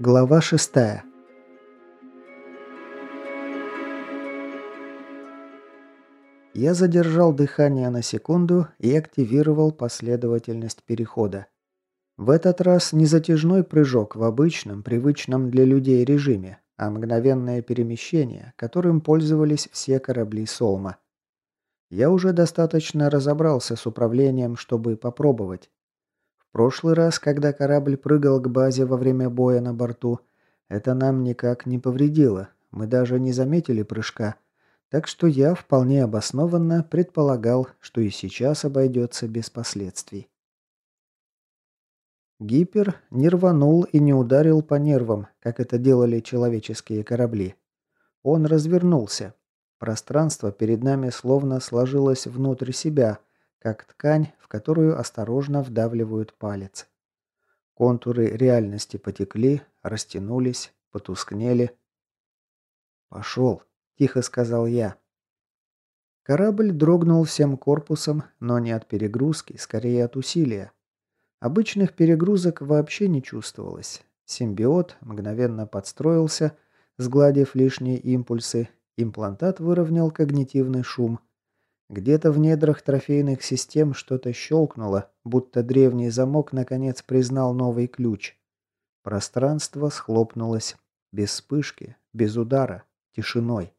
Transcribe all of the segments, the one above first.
Глава шестая. Я задержал дыхание на секунду и активировал последовательность перехода. В этот раз не затяжной прыжок в обычном, привычном для людей режиме, а мгновенное перемещение, которым пользовались все корабли Солма. Я уже достаточно разобрался с управлением, чтобы попробовать прошлый раз, когда корабль прыгал к базе во время боя на борту, это нам никак не повредило. Мы даже не заметили прыжка. Так что я вполне обоснованно предполагал, что и сейчас обойдется без последствий. Гипер не рванул и не ударил по нервам, как это делали человеческие корабли. Он развернулся. Пространство перед нами словно сложилось внутрь себя, как ткань, в которую осторожно вдавливают палец. Контуры реальности потекли, растянулись, потускнели. «Пошел», – тихо сказал я. Корабль дрогнул всем корпусом, но не от перегрузки, скорее от усилия. Обычных перегрузок вообще не чувствовалось. Симбиот мгновенно подстроился, сгладив лишние импульсы, имплантат выровнял когнитивный шум, где-то в недрах трофейных систем что-то щелкнуло, будто древний замок наконец признал новый ключ. Пространство схлопнулось. Без вспышки, без удара, тишиной.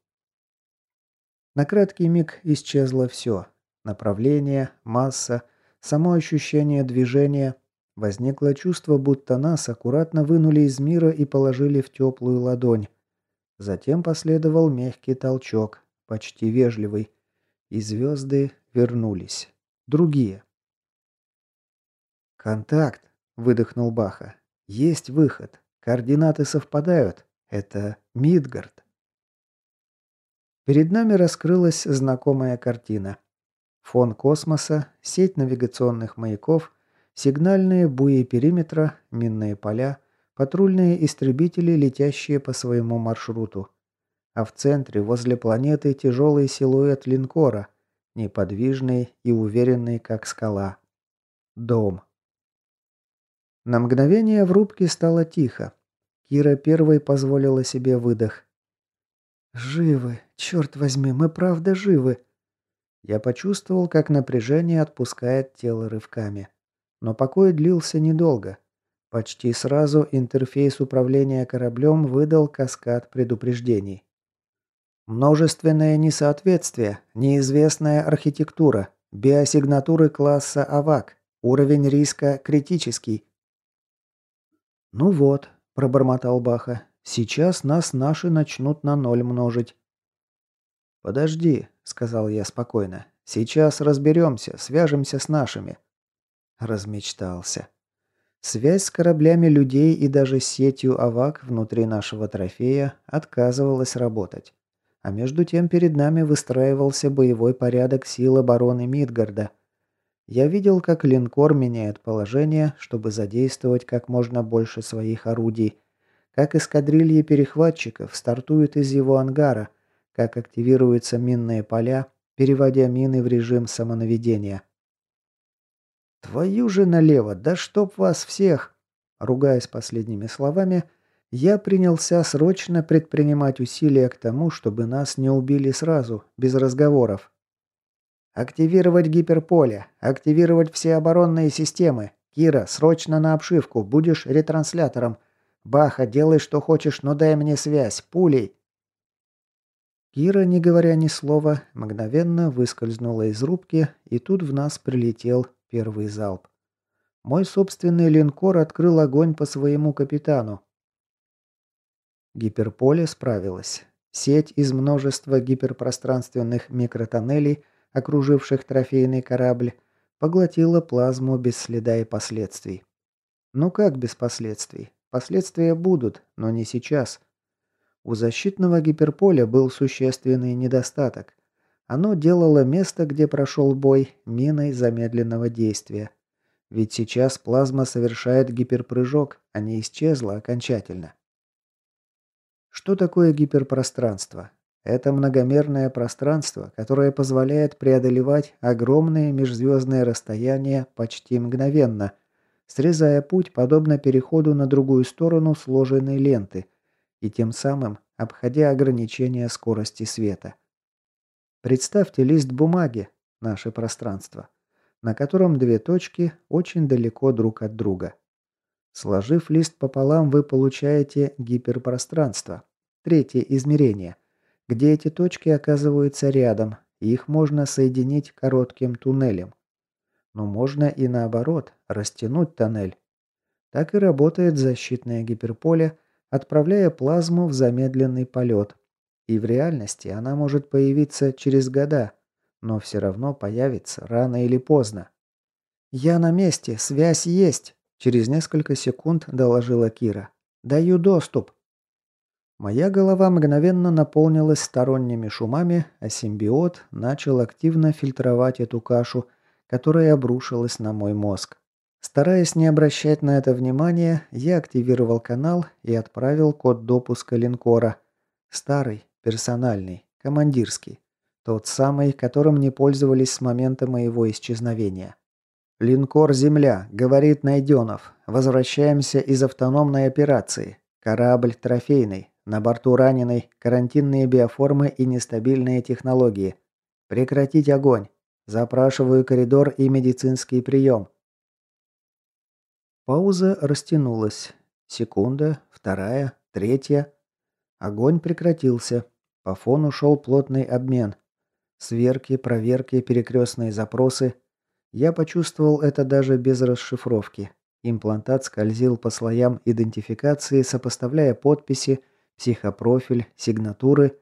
На краткий миг исчезло все. Направление, масса, само ощущение движения. Возникло чувство, будто нас аккуратно вынули из мира и положили в теплую ладонь. Затем последовал мягкий толчок, почти вежливый, и звезды вернулись. Другие. «Контакт!» – выдохнул Баха. «Есть выход. Координаты совпадают. Это Мидгард». Перед нами раскрылась знакомая картина. Фон космоса, сеть навигационных маяков, сигнальные буи периметра, минные поля, патрульные истребители, летящие по своему маршруту а в центре, возле планеты, тяжелый силуэт линкора, неподвижный и уверенный, как скала. Дом. На мгновение в рубке стало тихо. Кира первой позволила себе выдох. «Живы! Черт возьми, мы правда живы!» Я почувствовал, как напряжение отпускает тело рывками. Но покой длился недолго. Почти сразу интерфейс управления кораблем выдал каскад предупреждений. Множественное несоответствие, неизвестная архитектура, биосигнатуры класса АВАК, уровень риска критический. «Ну вот», – пробормотал Баха, – «сейчас нас наши начнут на ноль множить». «Подожди», – сказал я спокойно, – «сейчас разберемся, свяжемся с нашими». Размечтался. Связь с кораблями людей и даже сетью АВАК внутри нашего трофея отказывалась работать. А между тем перед нами выстраивался боевой порядок сил обороны Мидгарда. Я видел, как линкор меняет положение, чтобы задействовать как можно больше своих орудий, как эскадрильи перехватчиков стартуют из его ангара, как активируются минные поля, переводя мины в режим самонаведения. «Твою же налево! Да чтоб вас всех!» Ругаясь последними словами, я принялся срочно предпринимать усилия к тому, чтобы нас не убили сразу, без разговоров. «Активировать гиперполе! Активировать все оборонные системы! Кира, срочно на обшивку! Будешь ретранслятором! Баха, делай, что хочешь, но дай мне связь! Пулей!» Кира, не говоря ни слова, мгновенно выскользнула из рубки, и тут в нас прилетел первый залп. Мой собственный линкор открыл огонь по своему капитану, Гиперполе справилось. Сеть из множества гиперпространственных микротоннелей, окруживших трофейный корабль, поглотила плазму без следа и последствий. Ну как без последствий? Последствия будут, но не сейчас. У защитного гиперполя был существенный недостаток. Оно делало место, где прошел бой, миной замедленного действия. Ведь сейчас плазма совершает гиперпрыжок, а не исчезла окончательно. Что такое гиперпространство? это многомерное пространство, которое позволяет преодолевать огромные межзвездные расстояния почти мгновенно, срезая путь подобно переходу на другую сторону сложенной ленты и тем самым обходя ограничения скорости света. Представьте лист бумаги, наше пространство, на котором две точки очень далеко друг от друга. Сложив лист пополам, вы получаете гиперпространство, третье измерение, где эти точки оказываются рядом, и их можно соединить коротким туннелем. Но можно и наоборот, растянуть тоннель. Так и работает защитное гиперполе, отправляя плазму в замедленный полет. И в реальности она может появиться через года, но все равно появится рано или поздно. «Я на месте, связь есть!» Через несколько секунд доложила Кира. «Даю доступ». Моя голова мгновенно наполнилась сторонними шумами, а симбиот начал активно фильтровать эту кашу, которая обрушилась на мой мозг. Стараясь не обращать на это внимания, я активировал канал и отправил код допуска линкора. Старый, персональный, командирский. Тот самый, которым не пользовались с момента моего исчезновения. «Линкор «Земля», — говорит Найденов. Возвращаемся из автономной операции. Корабль трофейный. На борту раненый, карантинные биоформы и нестабильные технологии. Прекратить огонь. Запрашиваю коридор и медицинский прием». Пауза растянулась. Секунда, вторая, третья. Огонь прекратился. По фону шел плотный обмен. Сверки, проверки, перекрестные запросы — я почувствовал это даже без расшифровки. Имплантат скользил по слоям идентификации, сопоставляя подписи, психопрофиль, сигнатуры.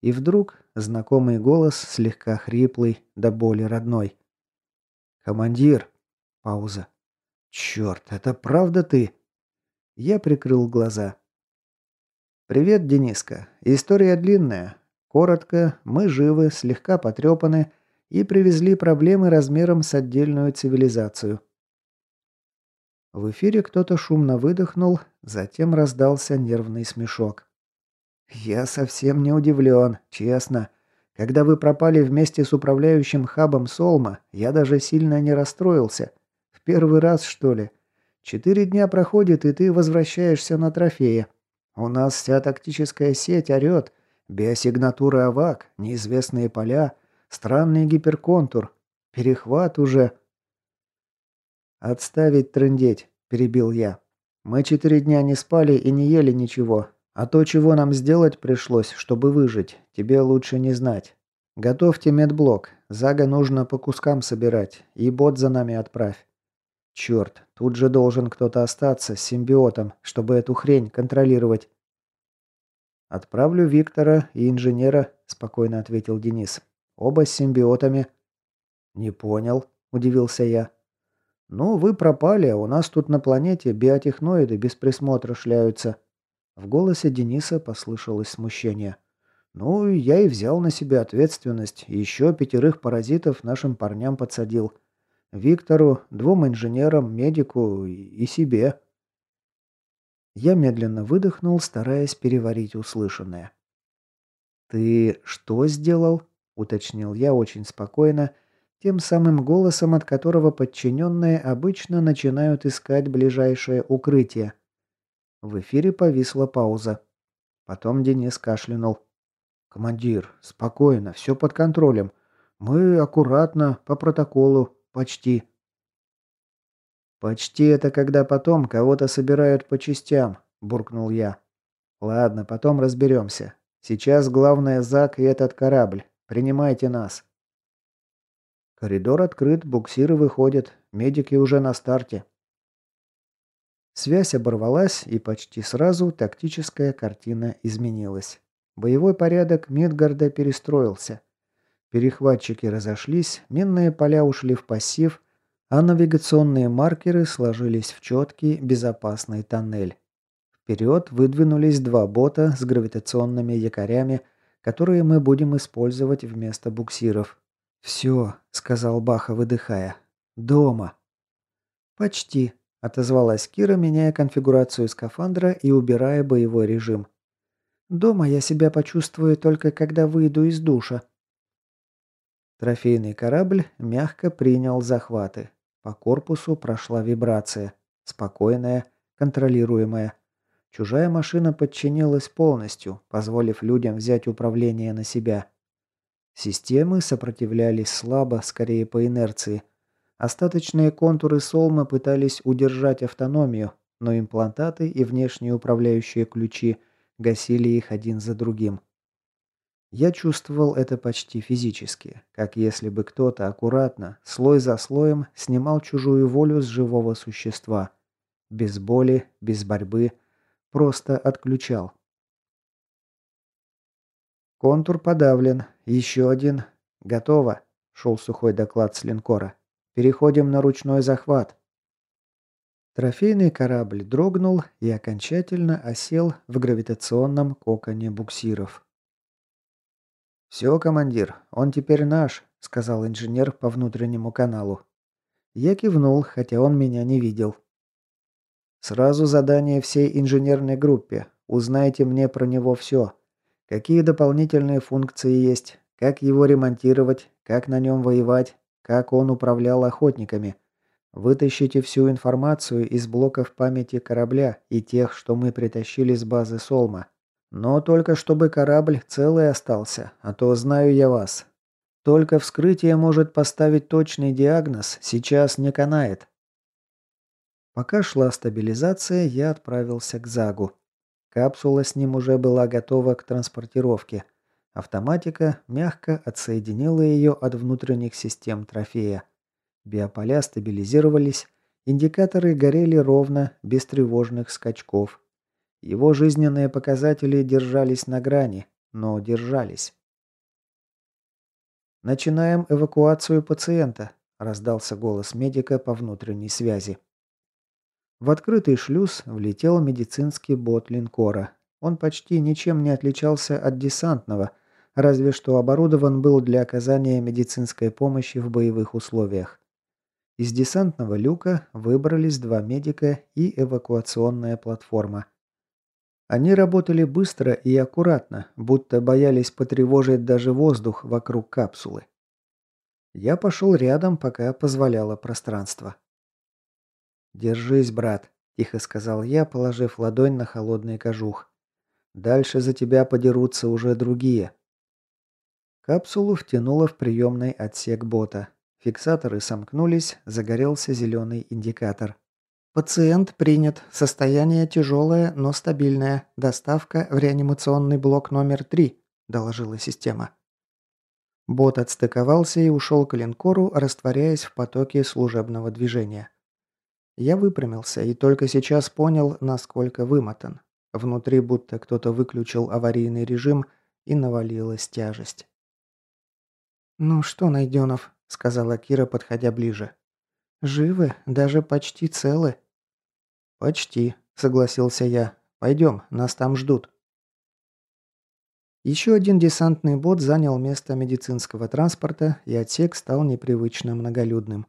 И вдруг знакомый голос, слегка хриплый, до боли родной. «Командир!» Пауза. «Черт, это правда ты?» Я прикрыл глаза. «Привет, Дениска. История длинная. Коротко, мы живы, слегка потрепаны, и привезли проблемы размером с отдельную цивилизацию. В эфире кто-то шумно выдохнул, затем раздался нервный смешок. «Я совсем не удивлен, честно. Когда вы пропали вместе с управляющим хабом Солма, я даже сильно не расстроился. В первый раз, что ли? Четыре дня проходит, и ты возвращаешься на трофея. У нас вся тактическая сеть орёт. Биосигнатура АВАК, неизвестные поля, Странный гиперконтур. Перехват уже. «Отставить трындеть», – перебил я. «Мы четыре дня не спали и не ели ничего. А то, чего нам сделать пришлось, чтобы выжить, тебе лучше не знать. Готовьте медблок. Зага нужно по кускам собирать. И бот за нами отправь. Черт, тут же должен кто-то остаться с симбиотом, чтобы эту хрень контролировать. «Отправлю Виктора и инженера», – спокойно ответил Денис. Оба с симбиотами». «Не понял», – удивился я. «Ну, вы пропали, а у нас тут на планете биотехноиды без присмотра шляются». В голосе Дениса послышалось смущение. «Ну, я и взял на себя ответственность. Еще пятерых паразитов нашим парням подсадил. Виктору, двум инженерам, медику и себе». Я медленно выдохнул, стараясь переварить услышанное. «Ты что сделал?» уточнил я очень спокойно, тем самым голосом, от которого подчиненные обычно начинают искать ближайшее укрытие. В эфире повисла пауза. Потом Денис кашлянул. «Командир, спокойно, все под контролем. Мы аккуратно, по протоколу, почти». «Почти это когда потом кого-то собирают по частям», – буркнул я. «Ладно, потом разберемся. Сейчас главное Зак и этот корабль. Принимайте нас». Коридор открыт, буксиры выходят, медики уже на старте. Связь оборвалась, и почти сразу тактическая картина изменилась. Боевой порядок Мидгарда перестроился. Перехватчики разошлись, минные поля ушли в пассив, а навигационные маркеры сложились в четкий, безопасный тоннель. Вперед выдвинулись два бота с гравитационными якорями – которые мы будем использовать вместо буксиров. «Все», — сказал Баха, выдыхая. «Дома». «Почти», — отозвалась Кира, меняя конфигурацию скафандра и убирая боевой режим. Дома я себя почувствую только когда выйду из душа. Трофейный корабль мягко принял захваты. По корпусу прошла вибрация. Спокойная, контролируемая. Чужая машина подчинилась полностью, позволив людям взять управление на себя. Системы сопротивлялись слабо, скорее по инерции. Остаточные контуры Солма пытались удержать автономию, но имплантаты и внешние управляющие ключи гасили их один за другим. Я чувствовал это почти физически, как если бы кто-то аккуратно, слой за слоем, снимал чужую волю с живого существа. Без боли, без борьбы, просто отключал. Контур подавлен. Еще один. Готово, шел сухой доклад с линкора. Переходим на ручной захват. Трофейный корабль дрогнул и окончательно осел в гравитационном коконе буксиров. «Все, командир, он теперь наш», — сказал инженер по внутреннему каналу. Я кивнул, хотя он меня не видел. «Сразу задание всей инженерной группе. Узнайте мне про него все. Какие дополнительные функции есть, как его ремонтировать, как на нем воевать, как он управлял охотниками. Вытащите всю информацию из блоков памяти корабля и тех, что мы притащили с базы Солма. Но только чтобы корабль целый остался, а то знаю я вас. Только вскрытие может поставить точный диагноз, сейчас не канает. Пока шла стабилизация, я отправился к Загу. Капсула с ним уже была готова к транспортировке. Автоматика мягко отсоединила ее от внутренних систем трофея. Биополя стабилизировались, индикаторы горели ровно, без тревожных скачков. Его жизненные показатели держались на грани, но держались. «Начинаем эвакуацию пациента», – раздался голос медика по внутренней связи. В открытый шлюз влетел медицинский бот линкора. Он почти ничем не отличался от десантного, разве что оборудован был для оказания медицинской помощи в боевых условиях. Из десантного люка выбрались два медика и эвакуационная платформа. Они работали быстро и аккуратно, будто боялись потревожить даже воздух вокруг капсулы. Я пошел рядом, пока позволяло пространство. «Держись, брат», – тихо сказал я, положив ладонь на холодный кожух. «Дальше за тебя подерутся уже другие». Капсулу втянуло в приемный отсек бота. Фиксаторы сомкнулись, загорелся зеленый индикатор. Пациент принят. Состояние тяжелое, но стабильное. Доставка в реанимационный блок номер 3, доложила система. Бот отстыковался и ушел к линкору, растворяясь в потоке служебного движения. Я выпрямился и только сейчас понял, насколько вымотан. Внутри будто кто-то выключил аварийный режим и навалилась тяжесть. «Ну что, Найденов?» – сказала Кира, подходя ближе. «Живы, даже почти целы». «Почти», — согласился я. «Пойдем, нас там ждут». Еще один десантный бот занял место медицинского транспорта, и отсек стал непривычно многолюдным.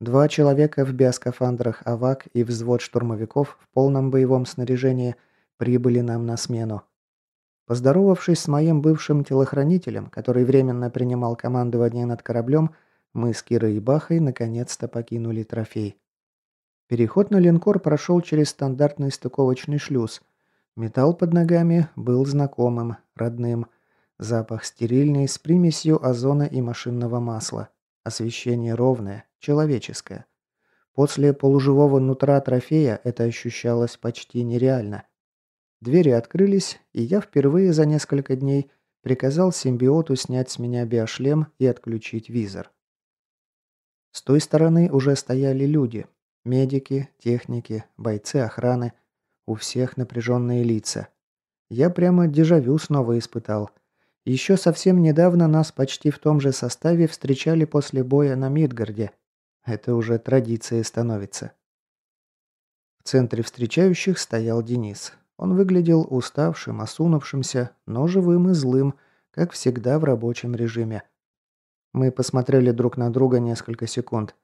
Два человека в биоскафандрах АВАК и взвод штурмовиков в полном боевом снаряжении прибыли нам на смену. Поздоровавшись с моим бывшим телохранителем, который временно принимал командование над кораблем, мы с Кирой и Бахой наконец-то покинули трофей. Переход на линкор прошел через стандартный стыковочный шлюз. Металл под ногами был знакомым, родным. Запах стерильный, с примесью озона и машинного масла. Освещение ровное, человеческое. После полуживого нутра трофея это ощущалось почти нереально. Двери открылись, и я впервые за несколько дней приказал симбиоту снять с меня биошлем и отключить визор. С той стороны уже стояли люди. Медики, техники, бойцы охраны. У всех напряженные лица. Я прямо дежавю снова испытал. Еще совсем недавно нас почти в том же составе встречали после боя на Мидгарде. Это уже традицией становится. В центре встречающих стоял Денис. Он выглядел уставшим, осунувшимся, но живым и злым, как всегда в рабочем режиме. Мы посмотрели друг на друга несколько секунд.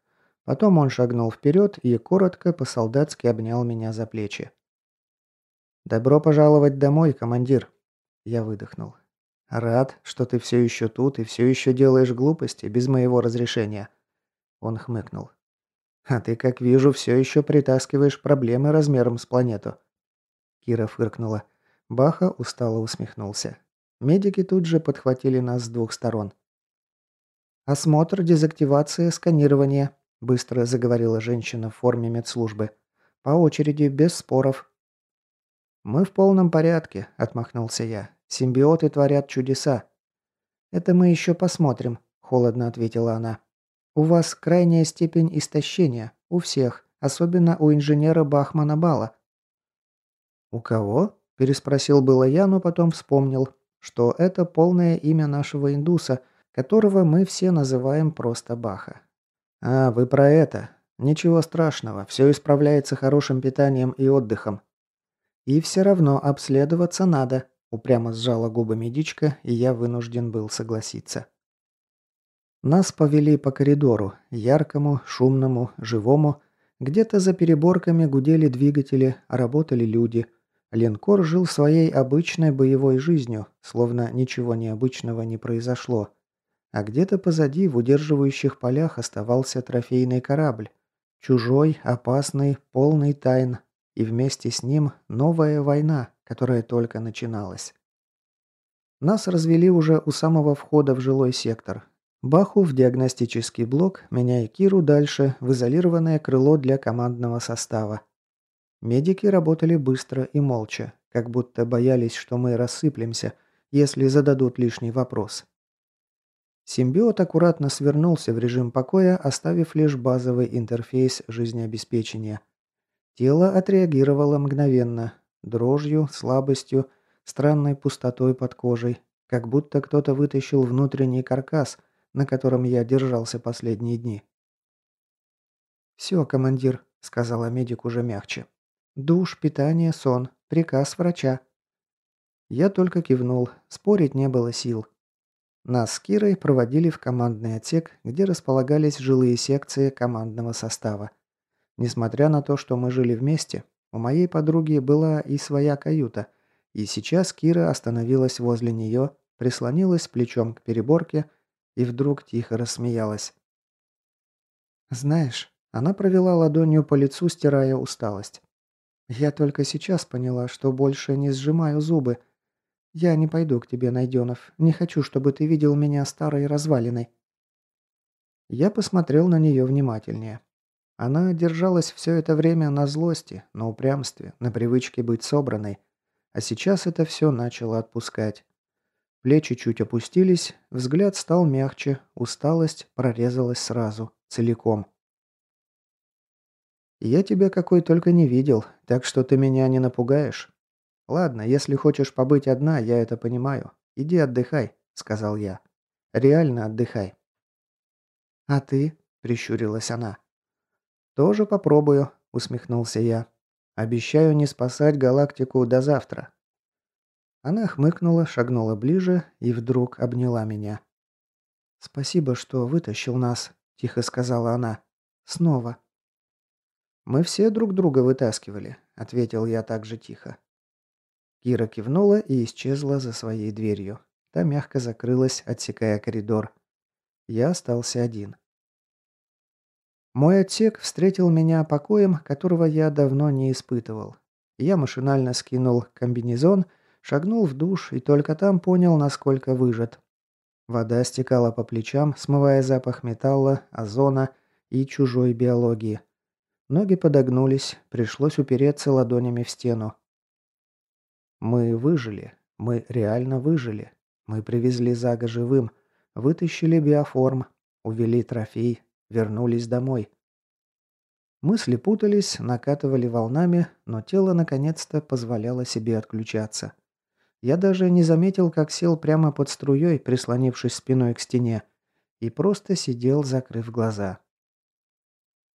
Потом он шагнул вперед и коротко по-солдатски обнял меня за плечи. «Добро пожаловать домой, командир!» Я выдохнул. «Рад, что ты все еще тут и все еще делаешь глупости без моего разрешения». Он хмыкнул. «А ты, как вижу, все еще притаскиваешь проблемы размером с планету». Кира фыркнула. Баха устало усмехнулся. Медики тут же подхватили нас с двух сторон. «Осмотр, дезактивация, сканирование», – быстро заговорила женщина в форме медслужбы. «По очереди, без споров». «Мы в полном порядке», – отмахнулся я. «Симбиоты творят чудеса». «Это мы еще посмотрим», – холодно ответила она. «У вас крайняя степень истощения. У всех. Особенно у инженера Бахмана Бала». «У кого?» – переспросил было я, но потом вспомнил, что это полное имя нашего индуса, которого мы все называем просто Баха. «А, вы про это. Ничего страшного, все исправляется хорошим питанием и отдыхом. «И все равно обследоваться надо», – упрямо сжала губы медичка, и я вынужден был согласиться. Нас повели по коридору, яркому, шумному, живому. Где-то за переборками гудели двигатели, работали люди. Линкор жил своей обычной боевой жизнью, словно ничего необычного не произошло. А где-то позади, в удерживающих полях, оставался трофейный корабль. Чужой, опасный, полный тайн, и вместе с ним новая война, которая только начиналась. Нас развели уже у самого входа в жилой сектор. Баху в диагностический блок, меня и Киру дальше в изолированное крыло для командного состава. Медики работали быстро и молча, как будто боялись, что мы рассыплемся, если зададут лишний вопрос. Симбиот аккуратно свернулся в режим покоя, оставив лишь базовый интерфейс жизнеобеспечения – Тело отреагировало мгновенно. Дрожью, слабостью, странной пустотой под кожей. Как будто кто-то вытащил внутренний каркас, на котором я держался последние дни. «Все, командир», — сказала медик уже мягче. «Душ, питание, сон. Приказ врача». Я только кивнул. Спорить не было сил. Нас с Кирой проводили в командный отсек, где располагались жилые секции командного состава. Несмотря на то, что мы жили вместе, у моей подруги была и своя каюта, и сейчас Кира остановилась возле нее, прислонилась плечом к переборке и вдруг тихо рассмеялась. «Знаешь...» Она провела ладонью по лицу, стирая усталость. «Я только сейчас поняла, что больше не сжимаю зубы. Я не пойду к тебе, Найденов. Не хочу, чтобы ты видел меня старой развалиной». Я посмотрел на нее внимательнее. Она держалась все это время на злости, на упрямстве, на привычке быть собранной. А сейчас это все начало отпускать. Плечи чуть опустились, взгляд стал мягче, усталость прорезалась сразу, целиком. «Я тебя какой только не видел, так что ты меня не напугаешь. Ладно, если хочешь побыть одна, я это понимаю. Иди отдыхай», — сказал я. «Реально отдыхай». «А ты?» — прищурилась она. «Тоже попробую», — усмехнулся я. «Обещаю не спасать галактику до завтра». Она хмыкнула, шагнула ближе и вдруг обняла меня. «Спасибо, что вытащил нас», — тихо сказала она. «Снова». «Мы все друг друга вытаскивали», — ответил я также тихо. Кира кивнула и исчезла за своей дверью. Та мягко закрылась, отсекая коридор. Я остался один. Мой отсек встретил меня покоем, которого я давно не испытывал. Я машинально скинул комбинезон, шагнул в душ и только там понял, насколько выжат. Вода стекала по плечам, смывая запах металла, озона и чужой биологии. Ноги подогнулись, пришлось упереться ладонями в стену. Мы выжили. Мы реально выжили. Мы привезли Зага живым, вытащили биоформ, увели трофей, Вернулись домой. Мысли путались, накатывали волнами, но тело наконец-то позволяло себе отключаться. Я даже не заметил, как сел прямо под струей, прислонившись спиной к стене, и просто сидел, закрыв глаза.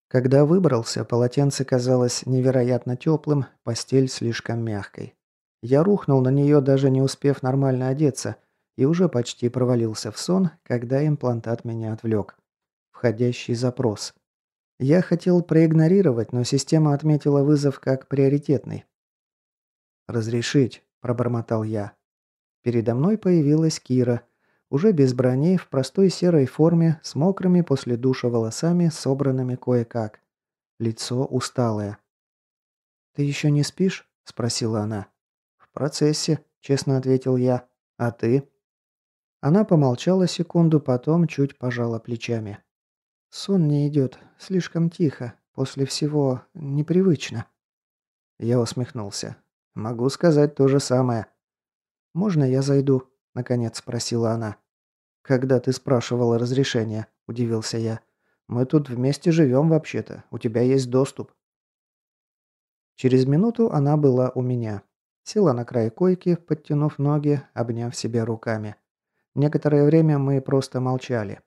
Когда выбрался, полотенце казалось невероятно теплым, постель слишком мягкой. Я рухнул на нее, даже не успев нормально одеться, и уже почти провалился в сон, когда имплантат меня отвлек. Входящий запрос. Я хотел проигнорировать, но система отметила вызов как приоритетный. «Разрешить», – пробормотал я. Передо мной появилась Кира, уже без брони, в простой серой форме, с мокрыми после душа волосами, собранными кое-как. Лицо усталое. «Ты еще не спишь?» – спросила она. «В процессе», – честно ответил я. «А ты?» Она помолчала секунду, потом чуть пожала плечами. «Сон не идет. Слишком тихо. После всего непривычно». Я усмехнулся. «Могу сказать то же самое». «Можно я зайду?» – наконец спросила она. «Когда ты спрашивала разрешения?» – удивился я. «Мы тут вместе живем вообще-то. У тебя есть доступ». Через минуту она была у меня. Села на край койки, подтянув ноги, обняв себя руками. Некоторое время мы просто молчали.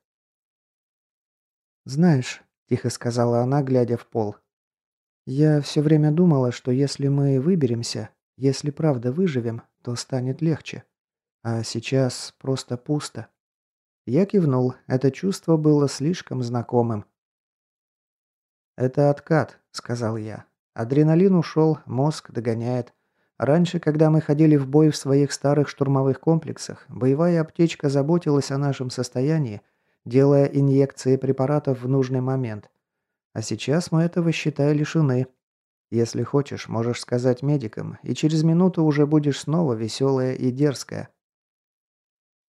«Знаешь», – тихо сказала она, глядя в пол, – «я все время думала, что если мы выберемся, если правда выживем, то станет легче. А сейчас просто пусто». Я кивнул, это чувство было слишком знакомым. «Это откат», – сказал я. «Адреналин ушел, мозг догоняет. Раньше, когда мы ходили в бой в своих старых штурмовых комплексах, боевая аптечка заботилась о нашем состоянии, делая инъекции препаратов в нужный момент. А сейчас мы этого, считай, лишены. Если хочешь, можешь сказать медикам, и через минуту уже будешь снова веселая и дерзкая».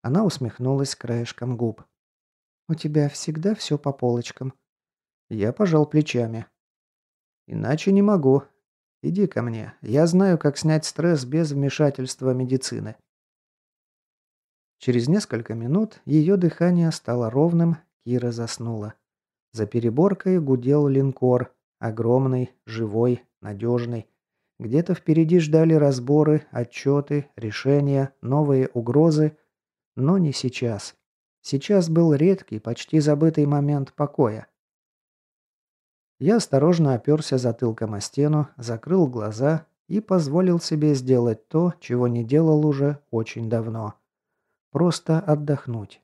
Она усмехнулась краешком губ. «У тебя всегда все по полочкам». Я пожал плечами. «Иначе не могу. Иди ко мне. Я знаю, как снять стресс без вмешательства медицины». Через несколько минут ее дыхание стало ровным, Кира заснула. За переборкой гудел линкор, огромный, живой, надежный. Где-то впереди ждали разборы, отчеты, решения, новые угрозы, но не сейчас. Сейчас был редкий, почти забытый момент покоя. Я осторожно оперся затылком о стену, закрыл глаза и позволил себе сделать то, чего не делал уже очень давно. Просто отдохнуть.